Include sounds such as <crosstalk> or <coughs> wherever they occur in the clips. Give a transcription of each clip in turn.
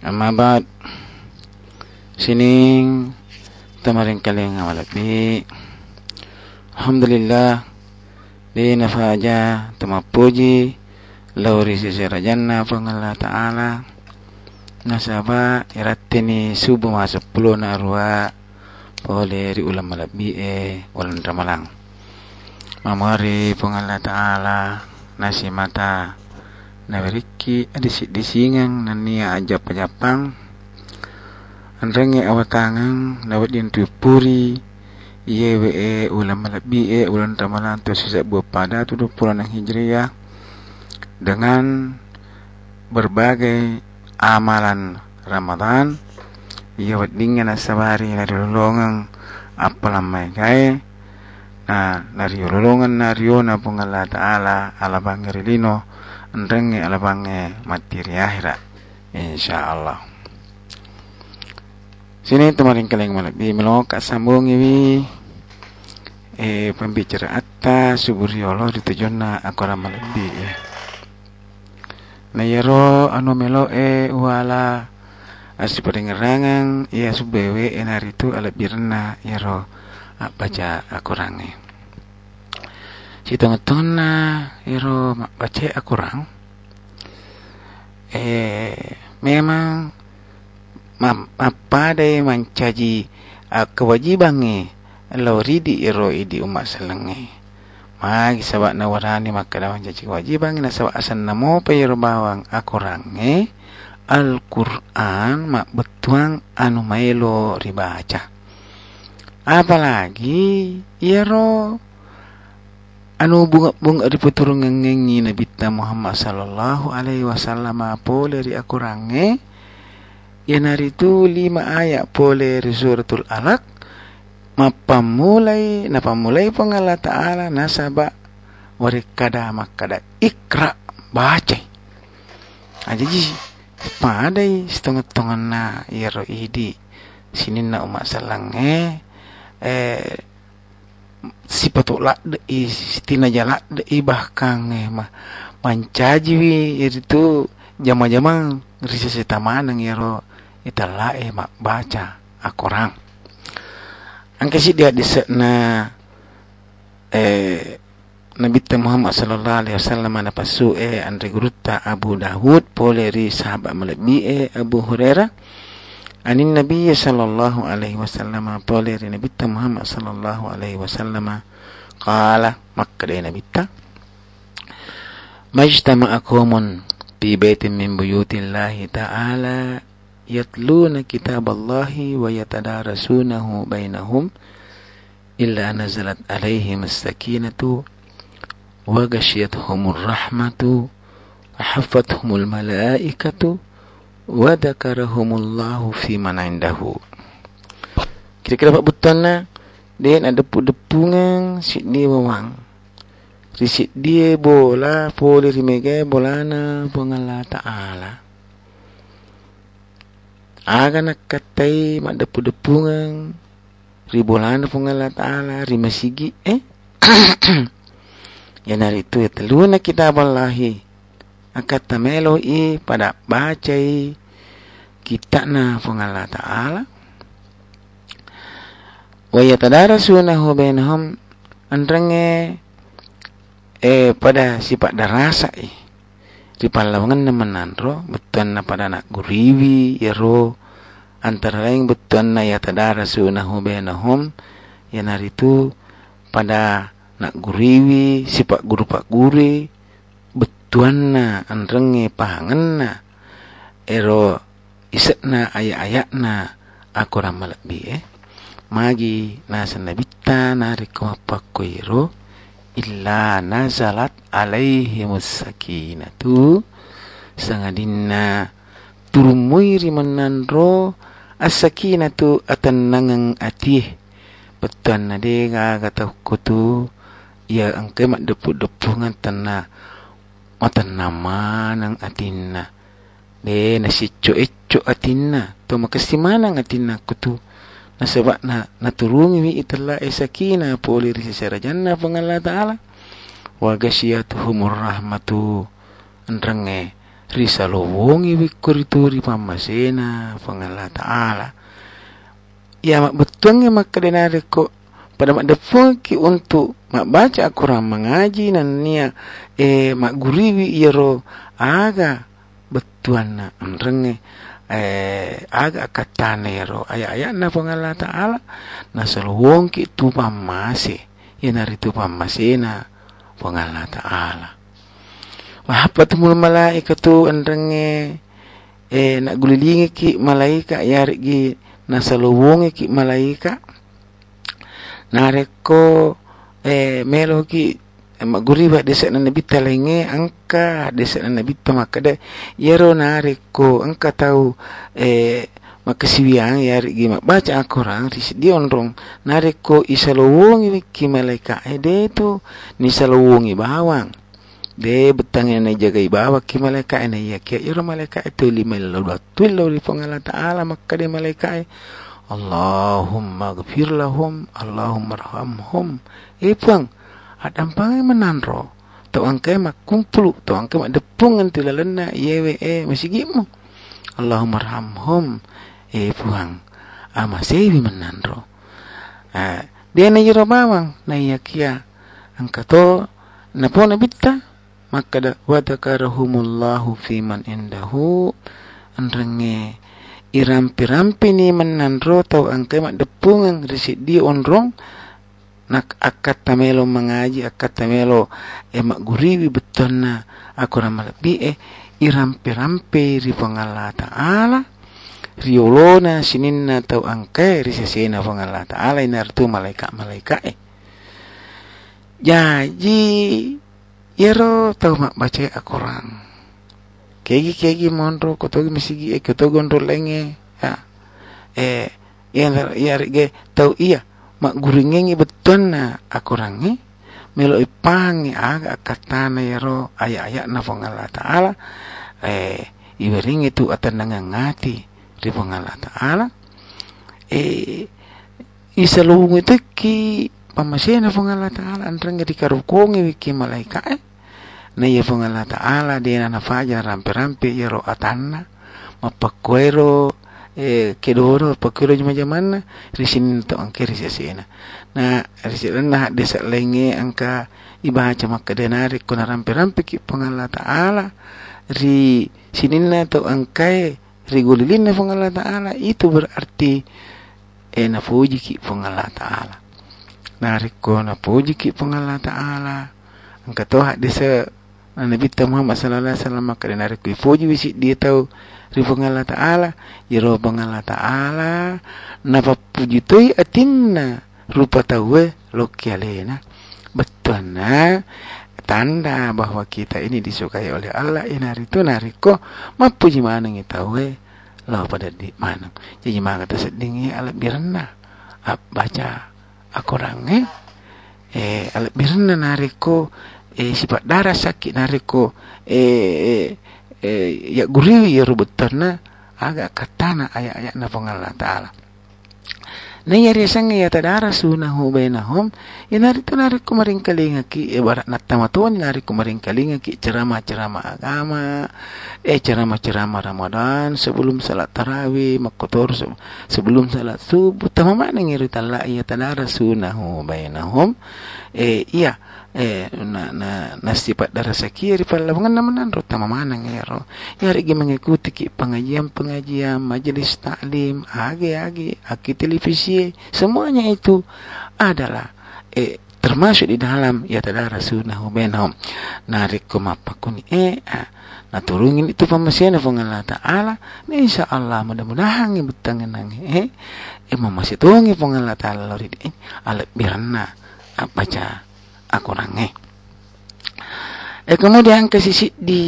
Amma ba'd. Sining tamarin kaling awalapi Alhamdulillah di nafaja tamapuji lauri sisi rajanna pangalla ta'ala. Nasaba irattini subuh masuk puluh na arwa pole ri ulam malabi e walan ramalang mamari pangalla ta'ala nasi mata nawariki adisi disingang nania ajap ajapang. Anrenge awatangang nawat yang puri iye we e ulam malabi e ulan ramalan tu sisa buah pada tu bulan hijriyah dengan berbagai amalan Ramadan iya wadingan asabari na lulungan apalamay kay na nariulungan nariyo na pong Allah Ta'ala alabang rilino ndenge alabange materi akhirat insyaallah. Sini temarin kaleng malabi melok sambung iwi eh pembicara atta suburiolo ditujuna akora malabi ya. Na yero anu melo e wala asi padengerangan ia subewe birna yero baca akurange tengah iro baca akurang eh memang apa dai mancaji kewajibannya loridi iro idi umat selenge magi sabak na warani maka dawan jaji kewajiban na sabak asan namo payro bawang akurange Al-Quran mak betuang anu maelo ribaca. Apalagi iro anu bunga bunga di puturung ngengi Nabi Muhammad sallallahu alaihi wasallam pole ri akurange yanari itu lima ayat pole ri suratul alaq. Mapamulai napamulai pangala ta'ala nasaba warikada makada ikra baca. Aja ji padai setengah tengah na yaro idi sini na umat salange eh sipatuk de tina jalak de bahkan eh mah mancaji wi itu jama-jama risa setamanang yaro itala eh mak baca akorang. Angke si dia disekna eh Nabi Muhammad sallallahu alaihi wasallam ana pasu eh andre gurutta Abu Dawud poleri sahabat melebi eh Abu Hurairah anin Nabi sallallahu alaihi wasallam poleri Nabi Muhammad sallallahu alaihi wasallam qala makka de Nabi ta majtama'a qaumun fi baitin min buyutillahi ta'ala yatluna kitaballahi wa yatadarasunahu bainahum illa nazalat alaihim as-sakinatu wa ghashiyatuhumur rahmatu wa haffathumul malaikatu wa dzakarahumullahu fi man indahu kira-kira pak butana dia ada depungan si dia wawang risit dia bola poli rimege bolana pengala ta'ala. Aga nakatai mak depu-depungan ribolana pengala ta'ala rimasigi eh? <coughs> Ya nari itu ya teluna kitab Allahi akata melo i pada baca i kita na pengala ta'ala. Wa yatadarasunahu bainahum andrange eh pada sifat darasa eh di palawangan naman ro betuan na pada nak guriwi yaro antara lain betuan na yatadarasunahu bainahum ya naritu pada nak guriwi sifat guru pak guri betuan na andrange pahangan na ero isakna ayat-ayatna aku ramal bi eh. Magi nasa nabita nariko pakoiro illa nazalat alaihimus sakinatu. Sangadinna turumuiri menandro as-sakinatu atannangang atih. Betan na de nga gata kutu ya angke mak depu depungan tanna matan nama nang atinna de na sicco ecco atinna to makastimana ng atinna kutu na sebab na naturungi mi italla e sakina poli risi janna pangalla ta'ala. Wa gasyatuhumur rahmatu. Andrange risalo wongi wikurituri pamasena pangalla ta'ala. Ya mak betuangi mak kadenare ko. Pada mak depungi untuk mak baca Al-Quran mengaji nan nia e mak guriwi iro aga betuan na andrange eh aga katane ro aya aya na pangalla ta'ala na salo wongki tu pamase yanari tu pamasena pangalla ta'ala. Wahapatumul malaikatu andrange eh nak gulilingi ki malaika yari gi nasaluwungi ki malaika. Nareko eh melo ki maguriba desa na nabi talenge angka desa na nabi makade yero nareko angka tahu eh makasiwiang yari gi baca Al-Quran risi dionrong nareko isaluwungi ki malaika eh tu nisaluwungi bawang. De betang na jaga ibawa ki malaika ina ya ki. Iro malaika itu lima lalu tuil lalu pengala ta'ala maka de malaika Allahumma gfir lahum Allahumma rahamhum ipang adam pangai menanro. Tau angkai mak kumpulu tau angkai mak depungan tilalena yewe e masigimu Allahumma rahamhum ipang ama sebi menanro. Ah dia na jiro bawang na iya kia. Angkato na po na bitta. Maka da wadakarahumullahu fiman indahu. Anrenge irampi-rampi ni menandro tau angke mak depungan risit di onrong nak akat tamelo mengaji akat tamelo emak guriwi betona aku ramal bi eh irampi-rampi ri pangala ta'ala riolona sininna tau angke risesena pangala ta'ala inartu malaika-malaika eh jadi Yero tau mak baca Al-Quran. Kegi kegi monro kotogi misigi e kotogi onro lenge ya. Eh yang ya ge tau iya mak guringengi beton na Al-Quran ni melo ipangi aga katana yero ayat-ayat na Allah taala. Eh iwering itu atan ngati di Allah taala. Eh isalung itu ki pamasena Allah taala antrang di karukongi wiki malaikat eh. Na iya Allah Ta'ala di na nafaja rampe-rampe yero atanna mapakwero eh kedoro pakwero jama jamana risinin to angke risesena na risina desa lenge angka ibaca maka denari kuna rampe-rampe ki pong Allah Ta'ala. Ri sininna to angkai ri gulilinna pong Allah Ta'ala itu berarti eh na puji ki pong Allah Ta'ala nariko na puji ki pong Allah Ta'ala. Angka toha desa Nabi Muhammad sallallahu alaihi wasallam maka na ku foji wisi dia tahu rifu ngala ta'ala. Yaro bangala ta'ala. Napa puji toy atinna. Rupa tahu lokialena betul na tanda bahwa kita ini disukai oleh Allah inari itu nariko mapuji mana tahu lo pada di mana? Jadi maka tersedingi alat birna. Baca aku range eh alat birna nariko eh sifat darah sakit nariko eh, eh, eh ya guriwi ya rubutarna agak katana ayat-ayat na Allah Ta'ala. Na yari sang ya tadara sunahu bainahum. Inari to nari kumaring kalinga ki ibarat na tamatuan nari kalinga ki ceramah-ceramah agama eh ceramah-ceramah Ramadan sebelum salat tarawih makotor sebelum salat subuh. Tamama ngiri tala ya tadara sunahu bainahum. Eh iya eh na na na sifat darah sakiri pala mga naman ro tama mana ngero yari gi mengikuti ki pengajian pengajian majelis taklim age age aki televisi. Semuanya itu adalah eh termasuk di dalam ya tadara sunahu bainahum narik kumapakuni eh ah, nah turungin itu pemasian ng Allah Ta'ala. Na insya Allah mudah-mudahan ibutangin nang eh. Eh masih tungi pong Allah Ta'ala lori eh. Alat birana baca akurange e kemudian kasih di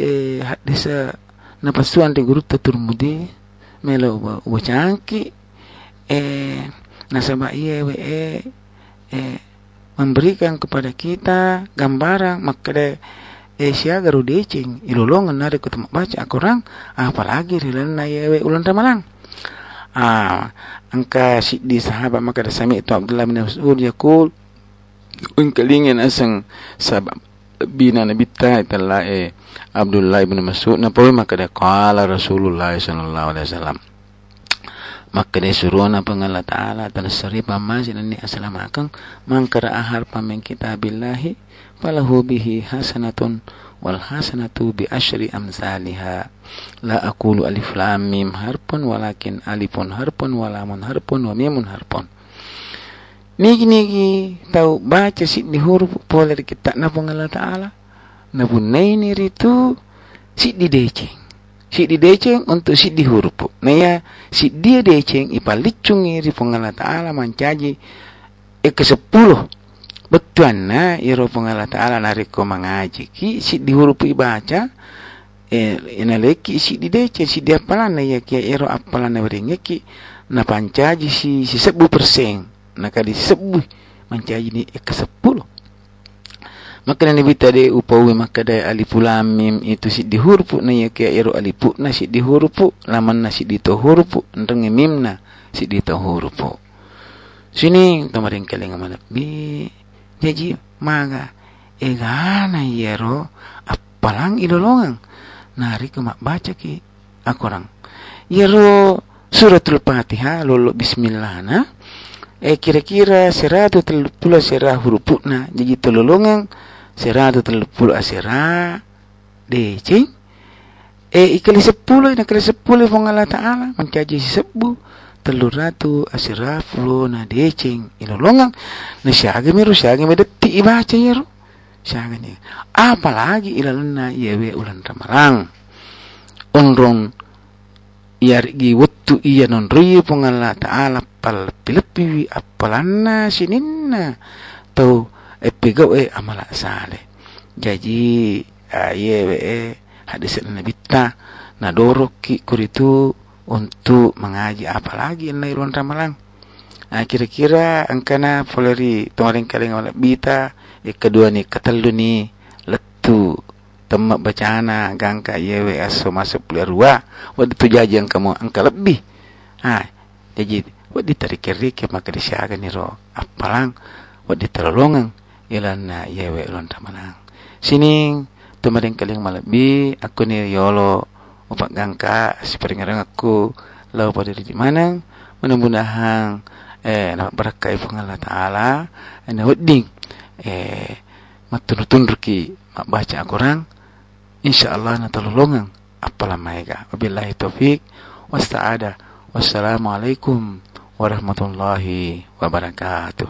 eh, desa napasuan di guru turmudi melo uba cangki eh nasabah iya we eh, eh memberikan kepada kita gambaran makade eh sia garu decing ilulongan nari ketemu baca akurang apalagi rilana yewe ulan ramalang ah angka si di sahabat maka sami itu Abdullah bin Mas'ud yaqul un kalingen asang sabab bina nabi ta italla e Abdullah bin Mas'ud. Na poy maka da qala Rasulullah sallallahu alaihi wasallam. Maka dia suruh na pangala ta'ala tanasari pamasin ni asalamakan mangkara ahar pamen kitabillahi falahu bihi hasanatun wal hasanatu bi asyri amsalha la aqulu alif lam mim harpun walakin alifun harpun wa lamun harpun wa mimun harpun niki niki tahu baca si di huruf boleh kita na Allah taala. Na bunaini ritu si di deceng. Si di deceng untuk si di huruf. Na ya si dia deceng ipalicungi ri Allah taala mancaji e ke sepuluh na iro pengala ta'ala nariko mengaji ki si dihurupi baca eh ina leki si di dece dia apalan ya kia iro apalan na beringe ki na pancaji si si sebu persen na kadi sebu mancaji ni ke sepuluh maka na nibita de upawi maka da alifulam mim itu si dihurupu na ya kia iro alipu na si dihurupu laman na si ditohurupu ndenge mim na si ditohurupu. Sini kemarin kalinga mana bi jadi maga egana yero apalang idolongan nari kemak baca ki akorang. Yero suratul fatihah lolo bismillah na eh kira-kira seratu telpuluh serah huruf na. Jadi tololongan seratu telpuluh asera decing eh ikali sepuluh ina kali sepuluh pengala ta'ala mencaji sebu telur ratu asirafu na decing ilolongang na siyaga miro siyaga medeti ibaca yero siyaga ni. Apalagi ilalana yewe ulan ramalang onron yargi wettu iya non riyu pengala ta'ala pal pilepi apalanna sininna. Tau epigaw e amala sale jadi yewe e hadis nabi ta na doroki kuritu untuk mengaji apalagi na iruan ramalang nah, kira-kira angkana poleri tumaring kaling wala bita e kedua ni katalu ni letu temak bacana gangka yewe aso masuk pelerua wad tu jajan kamu angka lebih. Ha jadi wad ditarik-rik maka disiaga ni ro apalang wad ditarolongan ilan na yewe iruan ramalang sini tumaring kaling malabi aku ni yolo upak gangka seperti ngarang aku lau pada di mana mudah-mudahan eh nak berkah Allah taala ana wedding eh matun-tun ruki mak baca Al-Qur'an insyaallah na tolongan apalah maega wabillahi taufik wasta'ada wassalamualaikum warahmatullahi wabarakatuh